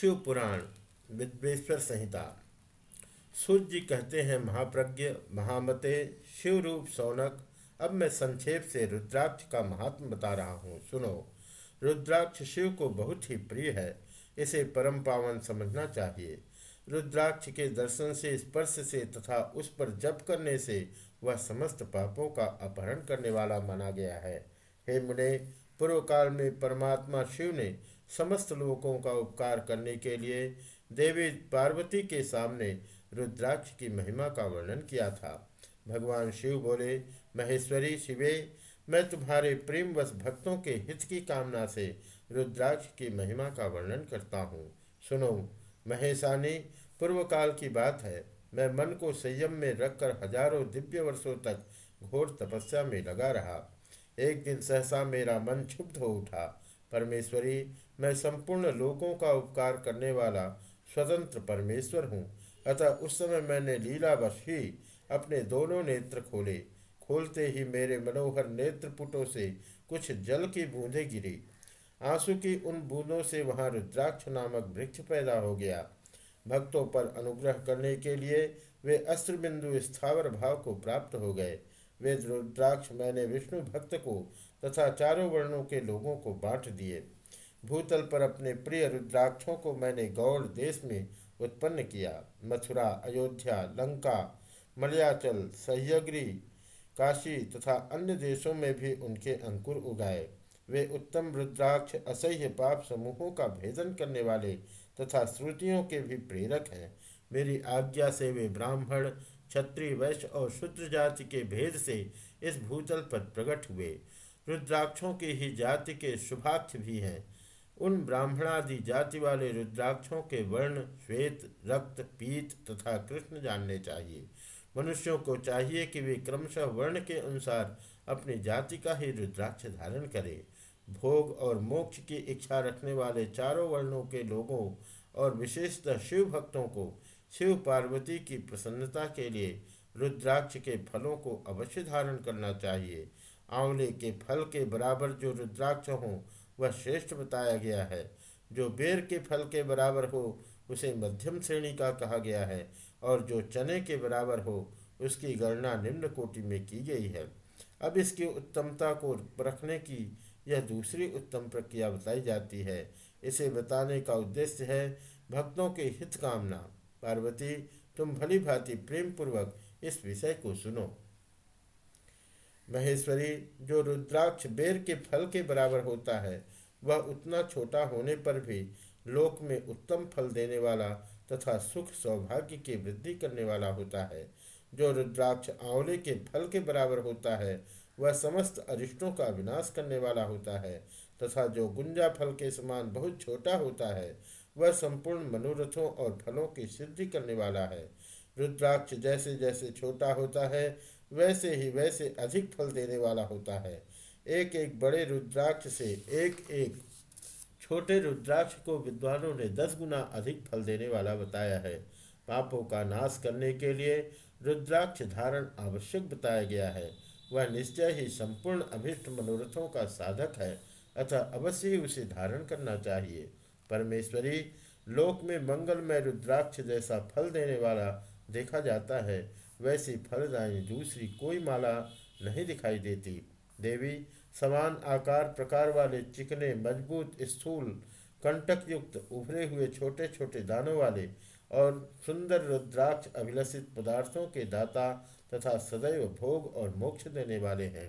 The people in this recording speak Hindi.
शिव पुराण, विद्वेश्वर संहिता। सूर्य जी कहते हैं, महाप्रज्ञ, महामते, शिव रूप सौनक, अब मैं संक्षेप से रुद्राक्ष का महात्म बता रहा हूँ। सुनो, रुद्राक्ष शिव को बहुत ही प्रिय है, इसे परम पावन समझना चाहिए। रुद्राक्ष के दर्शन से, स्पर्श से तथा उस पर जप करने से वह समस्त पापों का अपहरण करने वाला माना गया है। हे मुने पूर्व काल में परमात्मा शिव ने समस्त लोगों का उपकार करने के लिए देवी पार्वती के सामने रुद्राक्ष की महिमा का वर्णन किया था। भगवान शिव बोले, महेश्वरी शिवे, मैं तुम्हारे प्रेमवश भक्तों के हित की कामना से रुद्राक्ष की महिमा का वर्णन करता हूँ। सुनो, महेशानी पूर्व काल की बात है। मैं मन को संयम में रखकर हज़ारों दिव्य वर्षों तक घोर तपस्या में लगा रहा। एक दिन सहसा मेरा मन क्षुब्ध हो उठा। परमेश्वरी, मैं संपूर्ण लोगों का उपकार करने वाला स्वतंत्र परमेश्वर हूँ। अतः उस समय मैंने लीलावश ही अपने दोनों नेत्र खोले। खोलते ही मेरे मनोहर नेत्रपुटों से कुछ जल की बूंदें गिरी। आँसू की उन बूंदों से वहाँ रुद्राक्ष नामक वृक्ष पैदा हो गया। भक्तों पर अनुग्रह करने के लिए वे अस्त्र बिंदु स्थावर भाव को प्राप्त हो गए। वे रुद्राक्ष, मैंने विष्णु भक्त को तथा चारों वर्णों के लोगों को बांट दिए। भूतल पर अपने प्रिय रुद्राक्षों को मैंने गौड़ देश में उत्पन्न किया। मथुरा, अयोध्या, लंका, मलयाचल सह्यग्री काशी तथा अन्य देशों में भी उनके अंकुर उगाए। वे उत्तम रुद्राक्ष, असह्य पाप समूहों का भेदन करने वाले तथा श्रुतियों के भी प्रेरक हैं। मेरी आज्ञा से वे ब्राह्मण, क्षत्रिय, वैश्य और शूद्र जाति के भेद से इस भूतल पर प्रकट हुए। रुद्राक्षों की ही जाति के शुभाक्ष भी हैं। उन ब्राह्मणादि जाति वाले रुद्राक्षों के वर्ण, श्वेत, रक्त, पीत तथा कृष्ण जानने चाहिए। मनुष्यों को चाहिए कि वे क्रमशः वर्ण के अनुसार अपनी जाति का ही रुद्राक्ष धारण करें। भोग और मोक्ष की इच्छा रखने वाले चारों वर्णों के लोगों और विशेषतः शिव भक्तों को शिव पार्वती की प्रसन्नता के लिए रुद्राक्ष के फलों को अवश्य धारण करना चाहिए। आंवले के फल के बराबर जो रुद्राक्ष हों, वह श्रेष्ठ बताया गया है। जो बेर के फल के बराबर हो, उसे मध्यम श्रेणी का कहा गया है, और जो चने के बराबर हो, उसकी गणना निम्न कोटि में की गई है। अब इसकी उत्तमता को रखने की यह दूसरी उत्तम प्रक्रिया बताई जाती है। इसे बताने का उद्देश्य है भक्तों के हित कामना पार्वती, तुम भली भांति प्रेम पूर्वक इस विषय को सुनो। महेश्वरी, जो रुद्राक्ष बेर के फल के बराबर होता है, वह उतना छोटा होने पर भी लोक में उत्तम फल देने वाला तथा सुख सौभाग्य की वृद्धि करने वाला होता है। जो रुद्राक्ष आंवले के फल के बराबर होता है, वह समस्त अरिष्टों का विनाश करने वाला होता है, तथा जो गुंजा फल के समान बहुत छोटा होता है, वह संपूर्ण मनोरथों और फलों की सिद्धि करने वाला है। रुद्राक्ष जैसे जैसे छोटा होता है वैसे ही वैसे अधिक फल देने वाला होता है। एक एक बड़े रुद्राक्ष से एक एक छोटे रुद्राक्ष को विद्वानों ने दस गुना अधिक फल देने वाला बताया है। पापों का नाश करने के लिए रुद्राक्ष धारण आवश्यक बताया गया है। वह निश्चय ही संपूर्ण अभिष्ट मनोरथों का साधक है, अतः अवश्य ही उसे धारण करना चाहिए। परमेश्वरी, लोक में मंगलमय रुद्राक्ष जैसा फल देने वाला देखा जाता है। वैसी फलदायी दूसरी कोई माला नहीं दिखाई देती। देवी, समान आकार प्रकार वाले चिकने, मज़बूत स्थूल कंटक युक्त उभरे हुए छोटे छोटे दानों वाले और सुंदर रुद्राक्ष अभिलषित पदार्थों के दाता तथा सदैव भोग और मोक्ष देने वाले हैं।